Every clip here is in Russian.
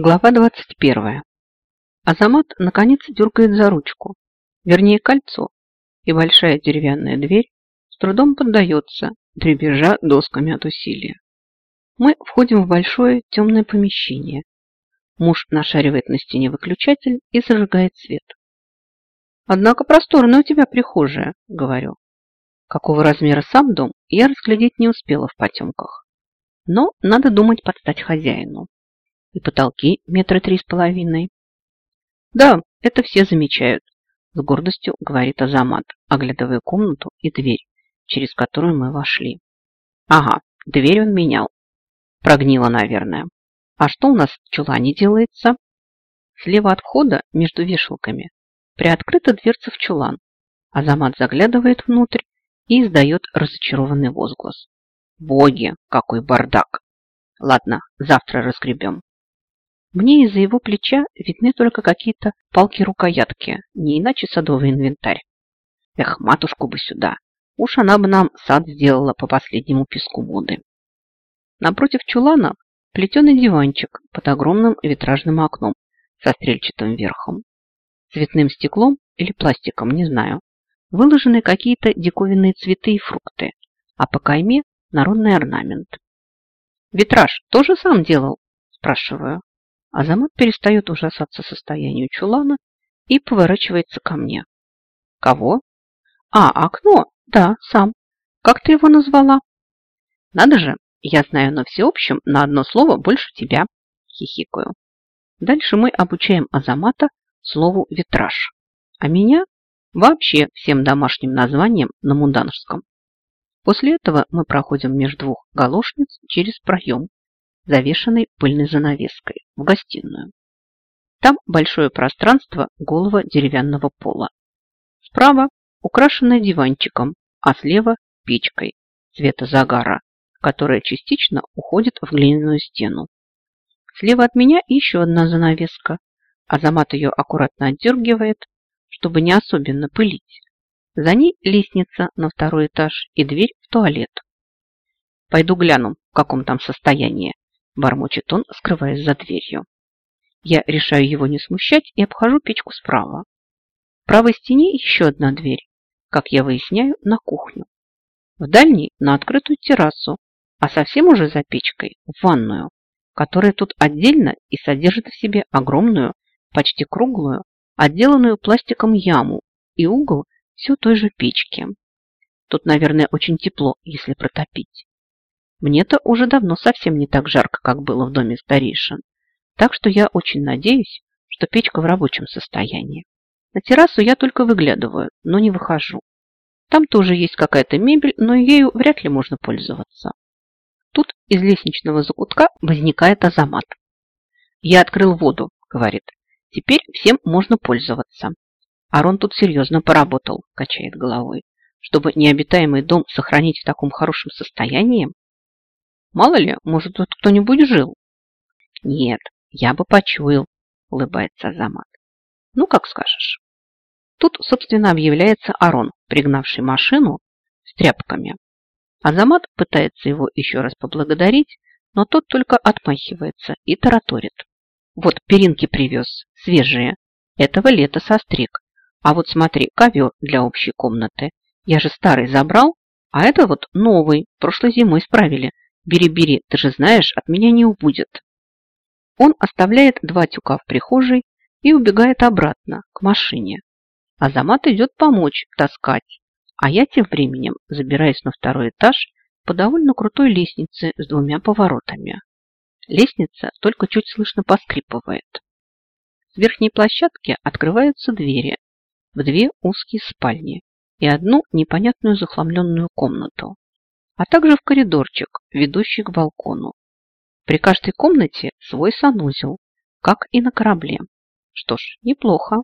Глава 21. Азамат наконец дергает за ручку, вернее кольцо, и большая деревянная дверь с трудом поддается, дребезжа досками от усилия. Мы входим в большое темное помещение. Муж нашаривает на стене выключатель и зажигает свет. «Однако просторная у тебя прихожая», — говорю. Какого размера сам дом, я разглядеть не успела в потемках. Но надо думать подстать хозяину и потолки метра три с половиной. Да, это все замечают, с гордостью говорит Азамат, оглядывая комнату и дверь, через которую мы вошли. Ага, дверь он менял. Прогнила, наверное. А что у нас в чулане делается? Слева от входа, между вешалками, приоткрыта дверца в чулан. Азамат заглядывает внутрь и издает разочарованный возглас. Боги, какой бардак! Ладно, завтра разгребем. Мне из-за его плеча видны только какие-то палки-рукоятки, не иначе садовый инвентарь. Эх, матушку бы сюда. Уж она бы нам сад сделала по последнему песку моды. Напротив чулана плетеный диванчик под огромным витражным окном со стрельчатым верхом. Цветным стеклом или пластиком, не знаю. Выложены какие-то диковинные цветы и фрукты, а по кайме народный орнамент. «Витраж тоже сам делал?» – спрашиваю. Азамат перестает ужасаться состоянию чулана и поворачивается ко мне. Кого? А, окно. Да, сам. Как ты его назвала? Надо же, я знаю на всеобщем на одно слово больше тебя. Хихикаю. Дальше мы обучаем Азамата слову «витраж», а меня вообще всем домашним названием на муданжском. После этого мы проходим между двух галошниц через проем, завешенный пыльной занавеской, в гостиную. Там большое пространство голого деревянного пола. Справа украшенное диванчиком, а слева печкой цвета загара, которая частично уходит в глиняную стену. Слева от меня еще одна занавеска. Азамат ее аккуратно отдергивает, чтобы не особенно пылить. За ней лестница на второй этаж и дверь в туалет. Пойду гляну, в каком там состоянии, бормочет он, скрываясь за дверью. Я решаю его не смущать и обхожу печку справа. В правой стене еще одна дверь, как я выясняю, на кухню. В дальней – на открытую террасу, а совсем уже за печкой – в ванную, которая тут отдельно и содержит в себе огромную, почти круглую, отделанную пластиком яму и угол все той же печки. Тут, наверное, очень тепло, если протопить. Мне-то уже давно совсем не так жарко, как было в доме старейшин. Так что я очень надеюсь, что печка в рабочем состоянии. На террасу я только выглядываю, но не выхожу. Там тоже есть какая-то мебель, но ею вряд ли можно пользоваться. Тут из лестничного закутка возникает Азамат. «Я открыл воду», — говорит. «Теперь всем можно пользоваться». Арон тут серьезно поработал, качает головой. Чтобы необитаемый дом сохранить в таком хорошем состоянии, Мало ли, может, тут кто-нибудь жил. Нет, я бы почуял, улыбается Азамат. Ну, как скажешь. Тут, собственно, объявляется Арон, пригнавший машину с тряпками. Азамат пытается его еще раз поблагодарить, но тот только отмахивается и тараторит. Вот перинки привез, свежие. Этого лета состриг. А вот смотри, ковер для общей комнаты. Я же старый забрал, а это вот новый, прошлой зимой справили. Бери, бери, ты же знаешь, от меня не убудет. Он оставляет два тюка в прихожей и убегает обратно, к машине. Азамат идет помочь таскать, а я тем временем забираюсь на второй этаж по довольно крутой лестнице с двумя поворотами. Лестница только чуть слышно поскрипывает. С верхней площадки открываются двери в две узкие спальни и одну непонятную захламленную комнату а также в коридорчик, ведущий к балкону. При каждой комнате свой санузел, как и на корабле. Что ж, неплохо.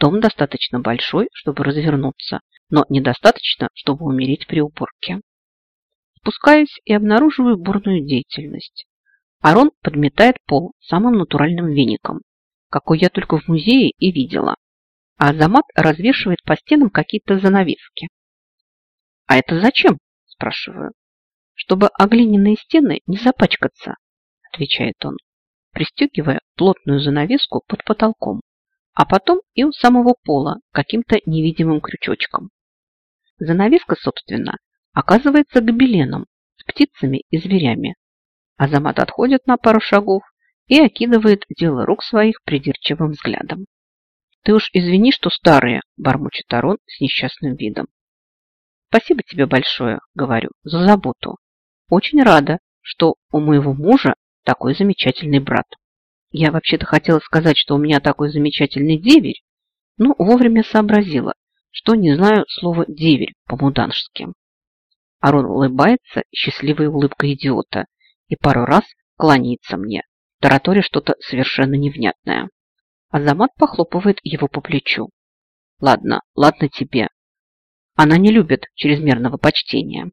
Дом достаточно большой, чтобы развернуться, но недостаточно, чтобы умереть при уборке. Спускаюсь и обнаруживаю бурную деятельность. Арон подметает пол самым натуральным веником, какой я только в музее и видела. А Азамат развешивает по стенам какие-то занавески. А это зачем? Спрашиваю. Чтобы о стены не запачкаться, отвечает он. пристегивая плотную занавеску под потолком, а потом и у самого пола каким-то невидимым крючочком. Занавеска, собственно, оказывается гобеленом с птицами и зверями. Азамат отходит на пару шагов и окидывает дело рук своих придирчивым взглядом. «Ты уж извини, что старые», – бормочет Арон с несчастным видом. «Спасибо тебе большое», – говорю, – «за заботу. Очень рада, что у моего мужа такой замечательный брат. Я вообще-то хотела сказать, что у меня такой замечательный деверь, но вовремя сообразила, что не знаю слова «деверь» по-мудански. Арон улыбается счастливой улыбкой идиота и пару раз кланяется мне, тараторе что-то совершенно невнятное. Азамат похлопывает его по плечу. Ладно, ладно тебе. Она не любит чрезмерного почтения.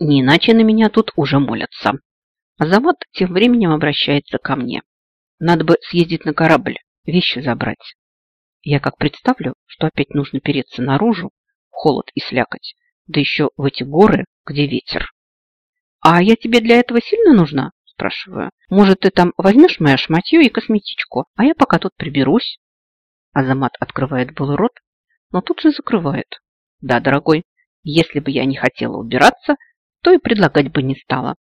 Не иначе на меня тут уже молятся. Азамат тем временем обращается ко мне. Надо бы съездить на корабль, вещи забрать. Я как представлю, что опять нужно переться наружу, холод и слякоть, да еще в эти горы, где ветер. А я тебе для этого сильно нужна? Спрашиваю. Может, ты там возьмешь мое шматье и косметичку, а я пока тут приберусь? Азамат открывает был рот, но тут же закрывает. Да, дорогой, если бы я не хотела убираться, то и предлагать бы не стала.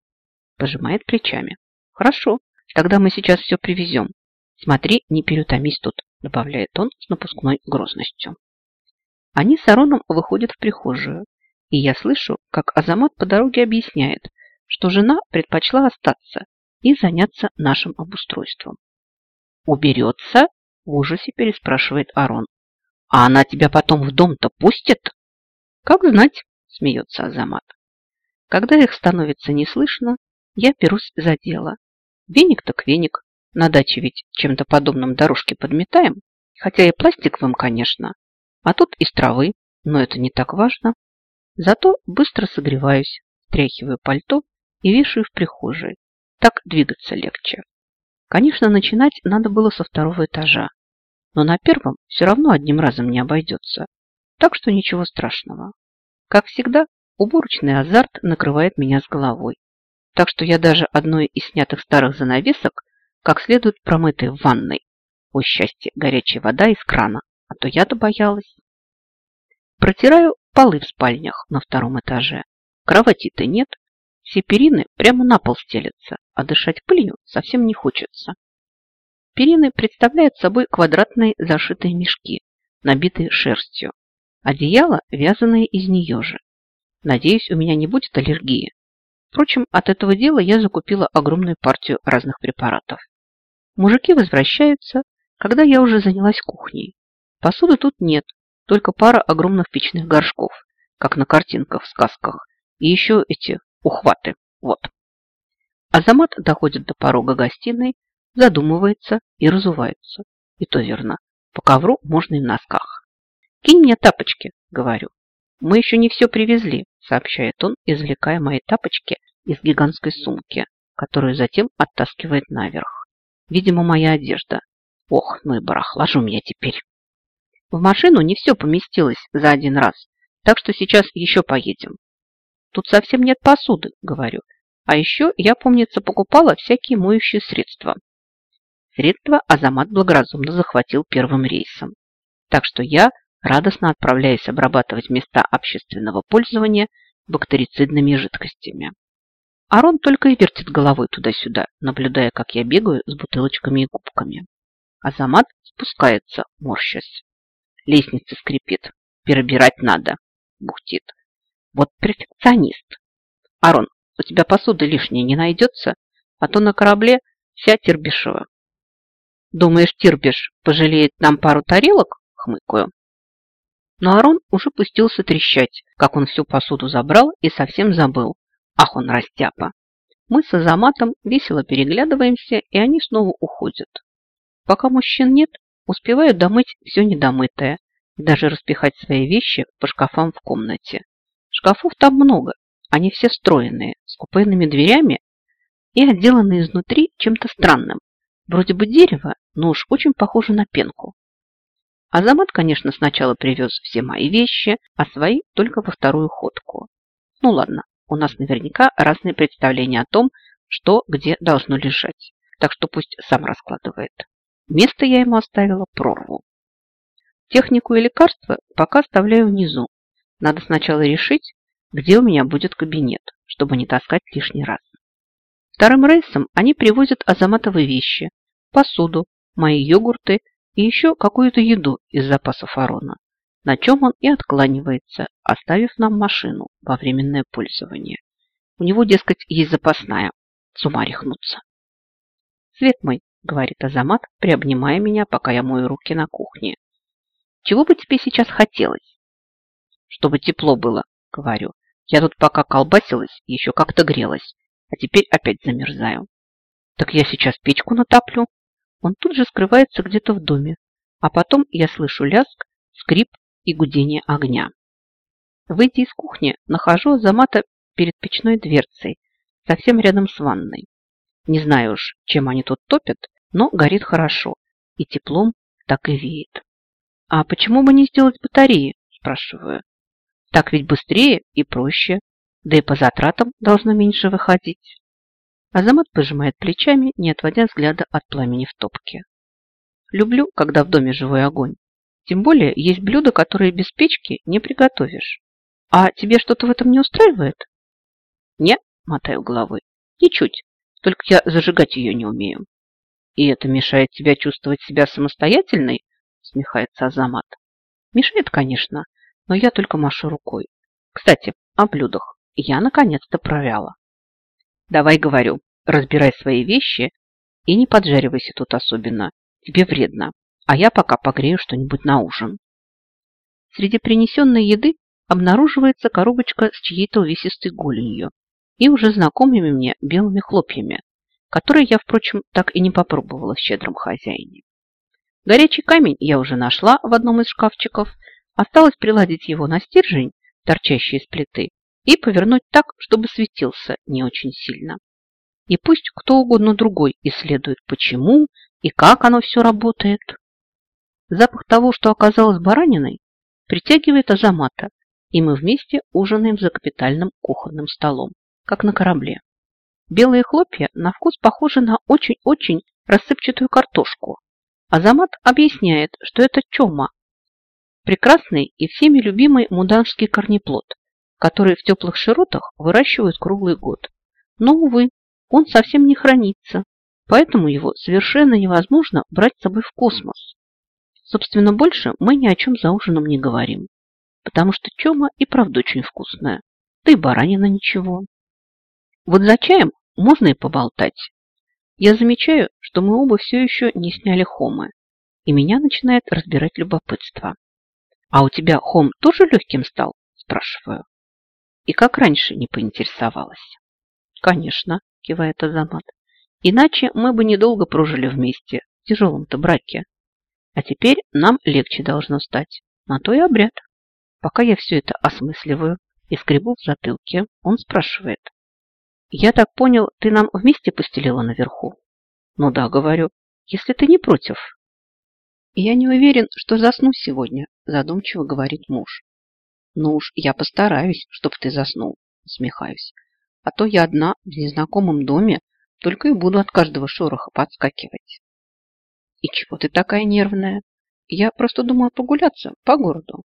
Пожимает плечами. Хорошо, тогда мы сейчас все привезем. Смотри, не переутомись тут, добавляет он с напускной грозностью. Они с Ароном выходят в прихожую, и я слышу, как Азамат по дороге объясняет, что жена предпочла остаться и заняться нашим обустройством. «Уберется?» – в ужасе переспрашивает Арон. «А она тебя потом в дом-то пустит?» «Как знать», – смеется Азамат. Когда их становится не слышно, я берусь за дело. Веник так веник. На даче ведь чем-то подобным дорожки подметаем, хотя и пластиковым, конечно. А тут из травы, но это не так важно. Зато быстро согреваюсь, стряхиваю пальто и вешаю в прихожей. Так двигаться легче. Конечно, начинать надо было со второго этажа, но на первом все равно одним разом не обойдется. Так что ничего страшного. Как всегда, уборочный азарт накрывает меня с головой. Так что я даже одной из снятых старых занавесок как следует промытой в ванной. О счастье, горячая вода из крана, а то я-то боялась. Протираю полы в спальнях на втором этаже. Кровати-то нет, все перины прямо на пол стелятся, а дышать пылью совсем не хочется. Перины представляют собой квадратные зашитые мешки, набитые шерстью. Одеяло вязаное из нее же. Надеюсь, у меня не будет аллергии. Впрочем, от этого дела я закупила огромную партию разных препаратов. Мужики возвращаются, когда я уже занялась кухней. Посуды тут нет, только пара огромных печных горшков, как на картинках в сказках, и еще эти ухваты. Вот. Азамат доходит до порога гостиной, задумывается и разувается. И то верно. По ковру можно и в носках. «Кинь мне тапочки», — говорю. «Мы еще не все привезли», — сообщает он, извлекая мои тапочки из гигантской сумки, которую затем оттаскивает наверх. Видимо, моя одежда. Ох, ну и барахла же у меня теперь. В машину не все поместилось за один раз, так что сейчас еще поедем. Тут совсем нет посуды, говорю. А еще я, помнится, покупала всякие моющие средства. Средства Азамат благоразумно захватил первым рейсом. Так что я радостно отправляюсь обрабатывать места общественного пользования бактерицидными жидкостями. Арон только и вертит головой туда-сюда, наблюдая, как я бегаю с бутылочками и губками. Азамат спускается, морщась. Лестница скрипит. Перебирать надо. Бухтит. Вот перфекционист. Арон, у тебя посуды лишней не найдется, а то на корабле вся Тирбишева. Думаешь, Тирбиш пожалеет нам пару тарелок? Хмыкаю. Но Арон уже пустился трещать, как он всю посуду забрал и совсем забыл. Ах, он растяпа. Мы с Азаматом весело переглядываемся, и они снова уходят. Пока мужчин нет, успевают домыть все недомытое даже распихать свои вещи по шкафам в комнате. Шкафов там много, они все стройные, с купейными дверями и отделаны изнутри чем-то странным. Вроде бы дерево, но уж очень похоже на пенку. Азамат, конечно, сначала привез все мои вещи, а свои только во вторую ходку. Ну ладно, у нас наверняка разные представления о том, что где должно лежать. так что пусть сам раскладывает. Место я ему оставила прорву. Технику и лекарства пока оставляю внизу. Надо сначала решить, где у меня будет кабинет, чтобы не таскать лишний раз. Вторым рейсом они привозят азаматовые вещи, посуду, мои йогурты и еще какую-то еду из запасов Арона, на чем он и откланивается, оставив нам машину во временное пользование. У него, дескать, есть запасная. С ума рехнуться. «Свет мой», — говорит Азамат, приобнимая меня, пока я мою руки на кухне. «Чего бы тебе сейчас хотелось?» «Чтобы тепло было», — говорю. «Я тут пока колбасилась, еще как-то грелась, а теперь опять замерзаю». «Так я сейчас печку натоплю». Он тут же скрывается где-то в доме, а потом я слышу лязг, скрип и гудение огня. Выйдя из кухни, нахожу Азамата перед печной дверцей, совсем рядом с ванной. Не знаю уж, чем они тут топят, но горит хорошо, и теплом так и веет. «А почему бы не сделать батареи?» – спрашиваю. «Так ведь быстрее и проще, да и по затратам должно меньше выходить». Азамат пожимает плечами, не отводя взгляда от пламени в топке. «Люблю, когда в доме живой огонь. Тем более есть блюда, которые без печки не приготовишь. А тебе что-то в этом не устраивает?» «Не», – мотаю головой, – «ничуть, только я зажигать ее не умею». «И это мешает тебе чувствовать себя самостоятельной?» – смехается Азамат. «Мешает, конечно, но я только машу рукой. Кстати, о блюдах. Я наконец-то провяла. Давай, говорю, разбирай свои вещи и не поджаривайся тут особенно. Тебе вредно. А я пока погрею что-нибудь на ужин. Среди принесенной еды обнаруживается коробочка с чьей-то увесистой голенью и уже знакомыми мне белыми хлопьями, которые я, впрочем, так и не попробовала в щедром хозяине. Горячий камень я уже нашла в одном из шкафчиков, осталось приладить его на стержень, торчащий из плиты, и повернуть так, чтобы светился не очень сильно. И пусть кто угодно другой исследует, почему и как оно все работает. Запах того, что оказалось бараниной, притягивает Азамата, и мы вместе ужинаем за капитальным кухонным столом как на корабле. Белые хлопья на вкус похожи на очень-очень рассыпчатую картошку. Азамат объясняет, что это чома, прекрасный и всеми любимый муданский корнеплод, который в теплых широтах выращивают круглый год. Но, увы, он совсем не хранится, поэтому его совершенно невозможно брать с собой в космос. Собственно, больше мы ни о чем за ужином не говорим, потому что чома и правда очень вкусная, да и баранина ничего. Вот за чаем можно и поболтать. Я замечаю, что мы оба все еще не сняли хомы, и меня начинает разбирать любопытство. «А у тебя хом тоже легким стал?» – спрашиваю. И как раньше не поинтересовалась. «Конечно», – кивает Азамат. «Иначе мы бы недолго прожили вместе в тяжелом-то браке. А теперь нам легче должно стать. На то и обряд». Пока я все это осмысливаю и скребу в затылке, он спрашивает. Я так понял, ты нам вместе постелила наверху? Ну да, говорю, если ты не против. Я не уверен, что засну сегодня, задумчиво говорит муж. Ну уж я постараюсь, чтоб ты заснул, усмехаюсь. А то я одна в незнакомом доме только и буду от каждого шороха подскакивать. И чего ты такая нервная? Я просто думаю прогуляться по городу.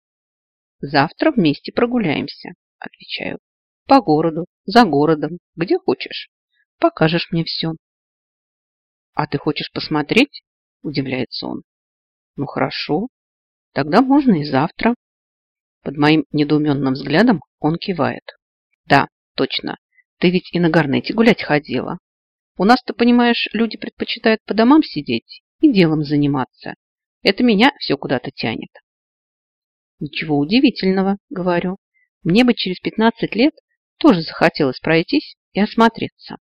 Завтра вместе прогуляемся, отвечаю. По городу, за городом, где хочешь. Покажешь мне все. А ты хочешь посмотреть? Удивляется он. Ну хорошо, тогда можно и завтра. Под моим недоуменным взглядом он кивает. Да, точно. Ты ведь и на Гарнете гулять ходила. У нас, ты понимаешь, люди предпочитают по домам сидеть и делом заниматься. Это меня все куда-то тянет. Ничего удивительного, говорю. Мне бы через 15 лет тоже захотелось пройтись и осмотреться.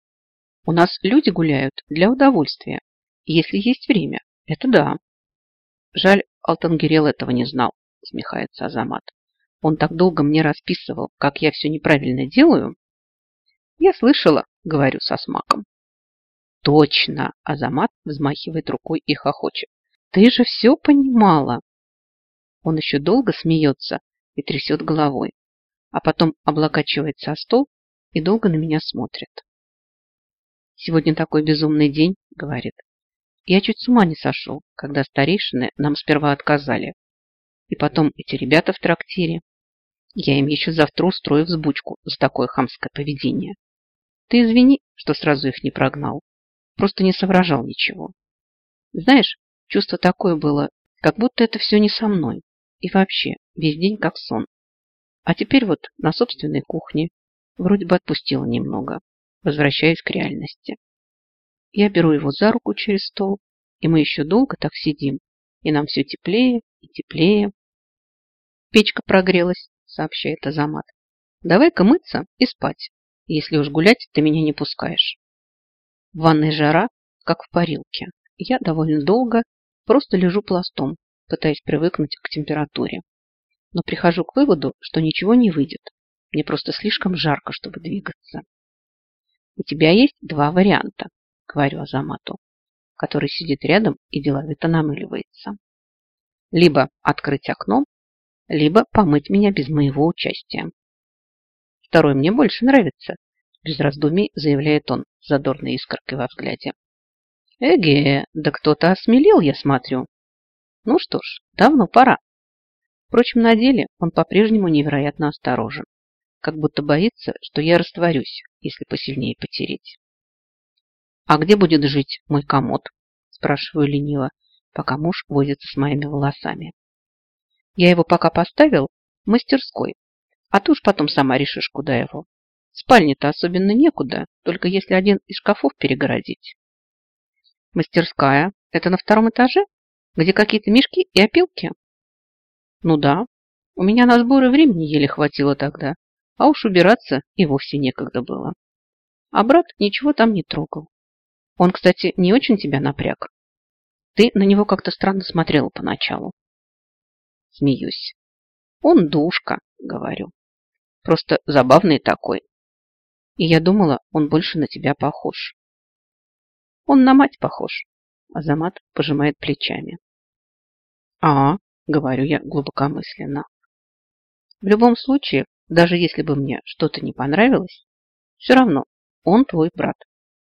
У нас люди гуляют для удовольствия, если есть время. Это да. Жаль, Алтангирел этого не знал, усмехается Азамат. Он так долго мне расписывал, как я все неправильно делаю. Я слышала, говорю со смаком. Точно, Азамат взмахивает рукой и хохочет. Ты же все понимала. Он еще долго смеется и трясет головой а потом облокачивается о стол и долго на меня смотрит. Сегодня такой безумный день, говорит. Я чуть с ума не сошел, когда старейшины нам сперва отказали. И потом эти ребята в трактире. Я им еще завтра устрою взбучку за такое хамское поведение. Ты извини, что сразу их не прогнал. Просто не соображал ничего. Знаешь, чувство такое было, как будто это все не со мной. И вообще, весь день как сон. А теперь вот на собственной кухне вроде бы отпустила немного, возвращаясь к реальности. Я беру его за руку через стол, и мы еще долго так сидим, и нам все теплее и теплее. Печка прогрелась, сообщает Азамат. Давай-ка мыться и спать. Если уж гулять, ты меня не пускаешь. В ванной жара, как в парилке. Я довольно долго просто лежу пластом, пытаясь привыкнуть к температуре. Но прихожу к выводу, что ничего не выйдет. Мне просто слишком жарко, чтобы двигаться. У тебя есть два варианта, говорю Азамату, который сидит рядом и деловито намыливается. Либо открыть окно, либо помыть меня без моего участия. Второй мне больше нравится, без раздумий заявляет он с задорной искоркой во взгляде. Эге, да кто-то осмелел, я смотрю. Ну что ж, давно пора. Впрочем, на деле он по-прежнему невероятно осторожен, как будто боится, что я растворюсь, если посильнее потереть. «А где будет жить мой комод?» – спрашиваю лениво, пока муж возится с моими волосами. «Я его пока поставил в мастерской, а ты уж потом сама решишь, куда его. Спальне-то особенно некуда, только если один из шкафов перегородить». «Мастерская – это на втором этаже, где какие-то мешки и опилки?» «Ну да, у меня на сборы времени еле хватило тогда, а уж убираться и вовсе некогда было. А брат ничего там не трогал. Он, кстати, не очень тебя напряг. Ты на него как-то странно смотрела поначалу. Смеюсь. Он душка, говорю. Просто забавный такой. И я думала, он больше на тебя похож. Он на мать похож. Азамат пожимает плечами. А, говорю я глубокомысленно. В любом случае, даже если бы мне что-то не понравилось, все равно он твой брат.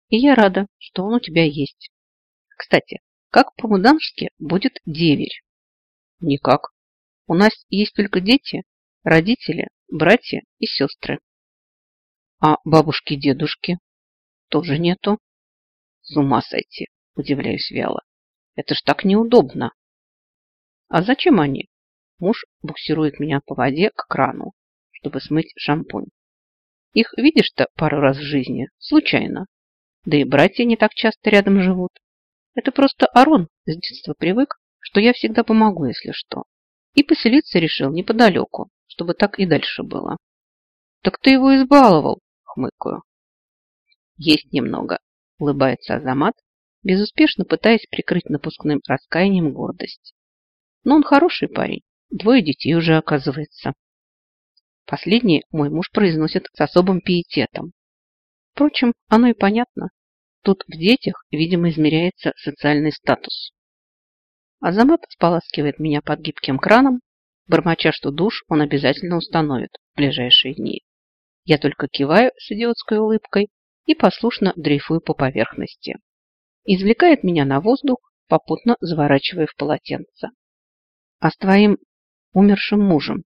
И я рада, что он у тебя есть. Кстати, как по-мудански будет деверь? Никак. У нас есть только дети, родители, братья и сестры. А бабушки и дедушки? Тоже нету. С ума сойти, удивляюсь вяло. Это ж так неудобно. А зачем они? Муж буксирует меня по воде к крану, чтобы смыть шампунь. Их видишь-то пару раз в жизни, случайно. Да и братья не так часто рядом живут. Это просто Арон с детства привык, что я всегда помогу, если что. И поселиться решил неподалеку, чтобы так и дальше было. Так ты его избаловал, хмыкаю. Есть немного, улыбается Азамат, безуспешно пытаясь прикрыть напускным раскаянием гордость. Но он хороший парень, двое детей уже оказывается. Последний мой муж произносит с особым пиететом. Впрочем, оно и понятно. Тут в детях, видимо, измеряется социальный статус. Азамат споласкивает меня под гибким краном, бормоча, что душ он обязательно установит в ближайшие дни. Я только киваю с идиотской улыбкой и послушно дрейфую по поверхности. Извлекает меня на воздух, попутно заворачивая в полотенце. А с твоим умершим мужем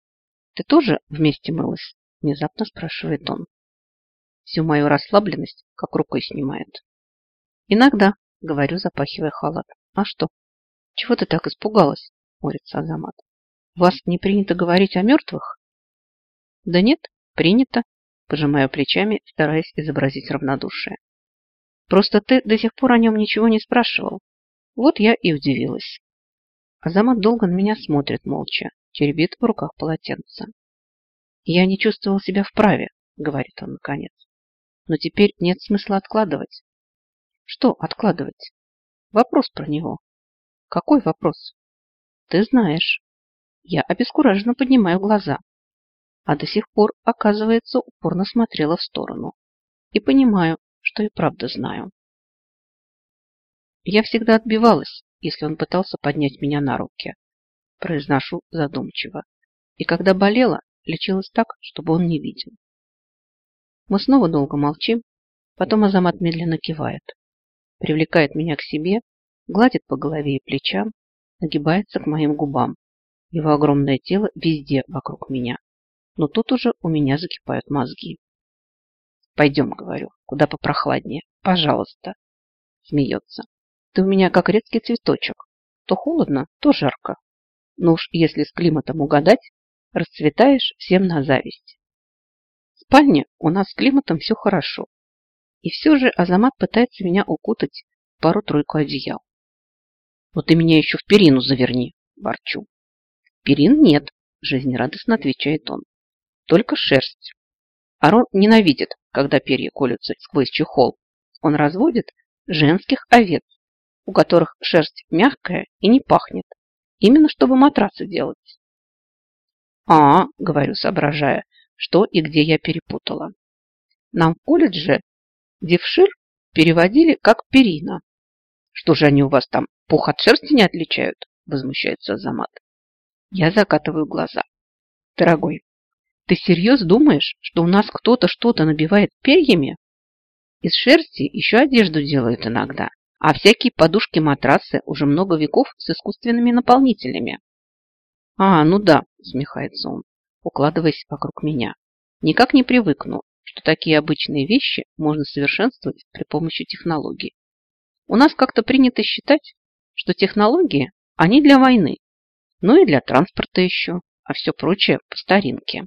ты тоже вместе мылась? Внезапно спрашивает он. Всю мою расслабленность как рукой снимает. Иногда, говорю, запахивая халат. А что? Чего ты так испугалась? Морится Азамат. Вас не принято говорить о мертвых? Да нет, принято. Пожимаю плечами, стараясь изобразить равнодушие. Просто ты до сих пор о нем ничего не спрашивал. Вот я и удивилась. Азамат долго на меня смотрит молча, теребит в руках полотенце. Я не чувствовал себя вправе, говорит он наконец. Но теперь нет смысла откладывать. Что откладывать? Вопрос про него. Какой вопрос? Ты знаешь. Я обескураженно поднимаю глаза. А до сих пор, оказывается, упорно смотрела в сторону. И понимаю, что и правда знаю. Я всегда отбивалась, если он пытался поднять меня на руки. Произношу задумчиво. И когда болела, лечилась так, чтобы он не видел. Мы снова долго молчим, потом Азамат медленно кивает. привлекает меня к себе, гладит по голове и плечам, нагибается к моим губам. Его огромное тело везде вокруг меня. Но тут уже у меня закипают мозги. Пойдем, говорю, куда попрохладнее. Пожалуйста. Смеется. Ты у меня как редкий цветочек. То холодно, то жарко. Но уж если с климатом угадать, расцветаешь всем на зависть. В спальне у нас с климатом все хорошо. И все же Азамат пытается меня укутать пару-тройку одеял. Вот ты меня еще в перину заверни, ворчу. Перин нет, жизнерадостно отвечает он. Только шерсть. Арон ненавидит, когда перья колются сквозь чехол. Он разводит женских овец, у которых шерсть мягкая и не пахнет, именно чтобы матрасы делать. А, говорю, соображая, что и где я перепутала. Нам в колледже девшир переводили как перина. Что же они у вас там пух от шерсти не отличают? Возмущается Замат. Я закатываю глаза. Дорогой, ты серьезно думаешь, что у нас кто-то что-то набивает перьями? Из шерсти еще одежду делают иногда, а всякие подушки-матрасы уже много веков с искусственными наполнителями. А, ну да, усмехается он, укладываясь вокруг меня. Никак не привыкну, что такие обычные вещи можно совершенствовать при помощи технологий. У нас как-то принято считать, что технологии, они для войны, ну и для транспорта еще, а все прочее по старинке.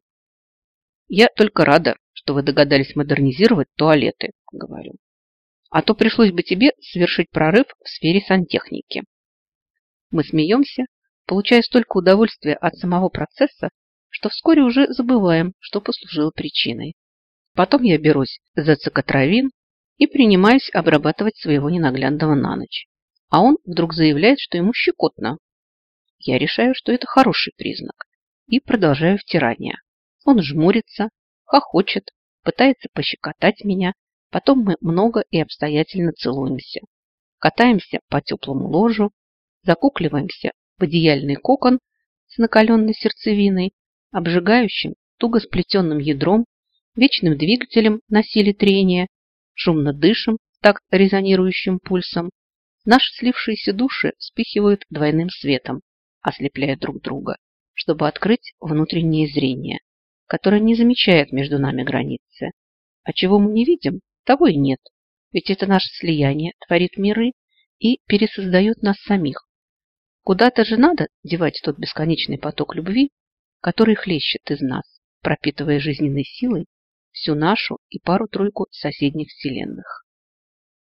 Я только рада, что вы догадались модернизировать туалеты, говорю. А то пришлось бы тебе совершить прорыв в сфере сантехники. Мы смеемся, получая столько удовольствия от самого процесса, что вскоре уже забываем, что послужило причиной. Потом я берусь за цикотравин и принимаюсь обрабатывать своего ненаглядного на ночь. А он вдруг заявляет, что ему щекотно. Я решаю, что это хороший признак, и продолжаю втирание. Он жмурится, хохочет, пытается пощекотать меня. Потом мы много и обстоятельно целуемся. Катаемся по теплому ложу, закукливаемся в одеяльный кокон с накаленной сердцевиной, обжигающим, туго сплетенным ядром, вечным двигателем на силе трения, шумно дышим, так резонирующим пульсом. Наши слившиеся души вспыхивают двойным светом, ослепляя друг друга, чтобы открыть внутреннее зрение, которая не замечает между нами границы. А чего мы не видим, того и нет. Ведь это наше слияние творит миры и пересоздает нас самих. Куда-то же надо девать тот бесконечный поток любви, который хлещет из нас, пропитывая жизненной силой всю нашу и пару-тройку соседних вселенных.